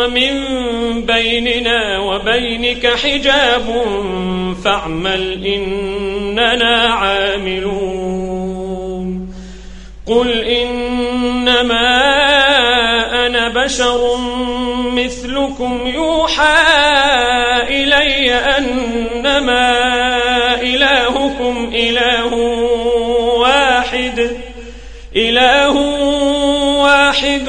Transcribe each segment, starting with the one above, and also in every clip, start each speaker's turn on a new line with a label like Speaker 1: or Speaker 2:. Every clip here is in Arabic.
Speaker 1: ومن بيننا وبينك حجاب فاعمل إننا عاملون. قل إنما أنا بشر مثلكم يوحى إلي أنما إلهكم إله واحد. إله واحد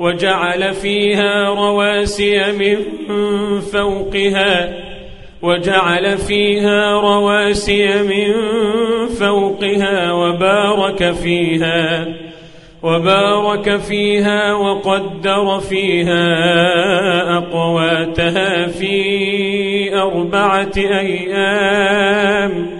Speaker 1: وجعل فيها رواسي من فوقها وجعل فيها رواسي من فوقها وبارك فيها وبارك فيها وقدر فيها أقواتها في أربعة أيام.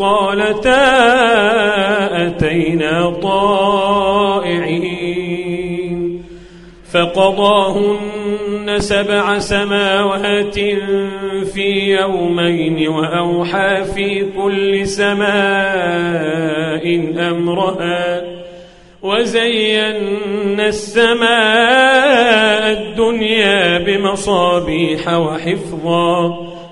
Speaker 1: قالتا أتينا طائعين فقضاهن سبع سماوات في يومين وأوحى في كل سماء أمرها وزينا السماء الدنيا بمصابيح وحفظا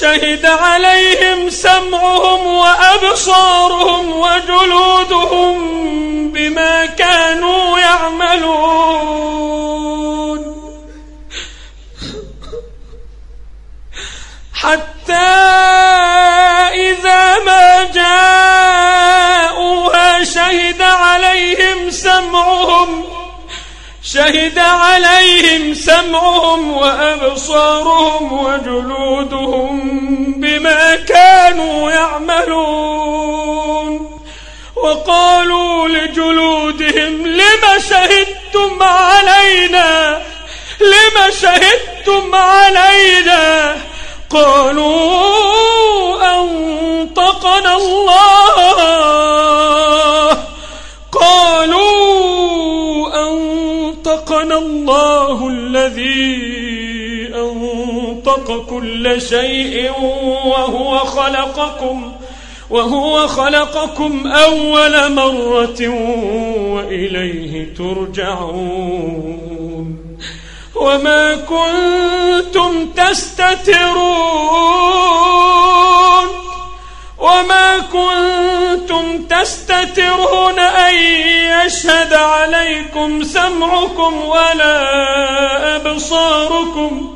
Speaker 1: شهد عليهم سمعهم وأبصارهم وجلودهم بما كانوا يعملون. حتى إذا ما جاءوها شهد عليهم سمعهم شهد عليهم سمعهم وأبصارهم وجلودهم كانوا يعملون. وقالوا لجلودهم لم شهدتم علينا؟ لم شهدتم علينا؟ قالوا أنطق كل شيء وهو خلقكم وهو خلقكم أول مرة وإليه ترجعون. وما كنتم تستترون وما كنتم تستترون أن يشهد عليكم سمعكم ولا أبصاركم.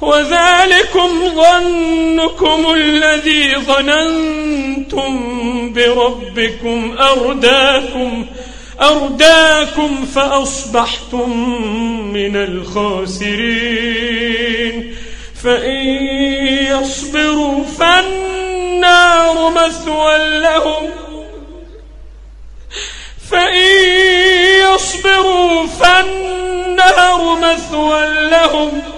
Speaker 1: وذلكم ظنكم الذي ظننتم بربكم أرداكم أرداكم فأصبحتم من الخاسرين. فإن يصبروا فالنار مثوى لهم. فإن يصبروا فالنار مثوى لهم.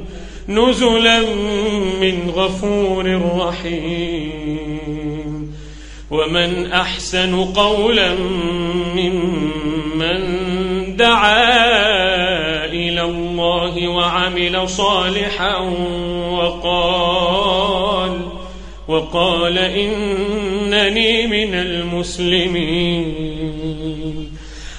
Speaker 1: نزلا من غفور رحيم. ومن أحسن قولا ممن دعا إلى الله وعمل صالحا وقال وقال إنني من المسلمين.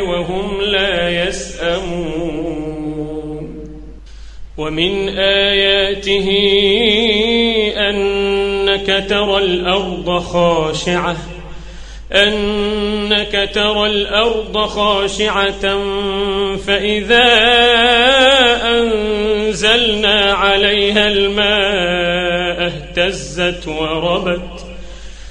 Speaker 1: وهم لا يسأمون. ومن آياته أنك ترى الأرض خاشعة أنك ترى الأرض خاشعة فإذا أنزلنا عليها الماء اهتزت وربت.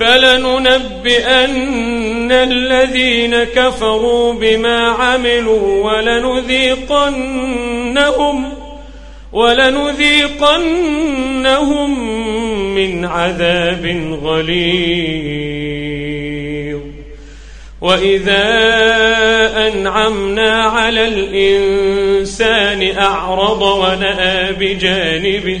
Speaker 1: فلننبئن الذين كفروا بما عملوا ولنذيقنهم ولنذيقنهم من عذاب غليظ. وإذا أنعمنا على الإنسان أعرض ونأى بجانبه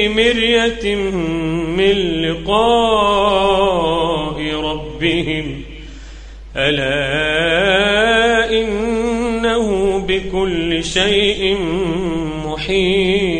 Speaker 1: في مرية من لقاء ربهم. ألا إنه بكل شيء محيط.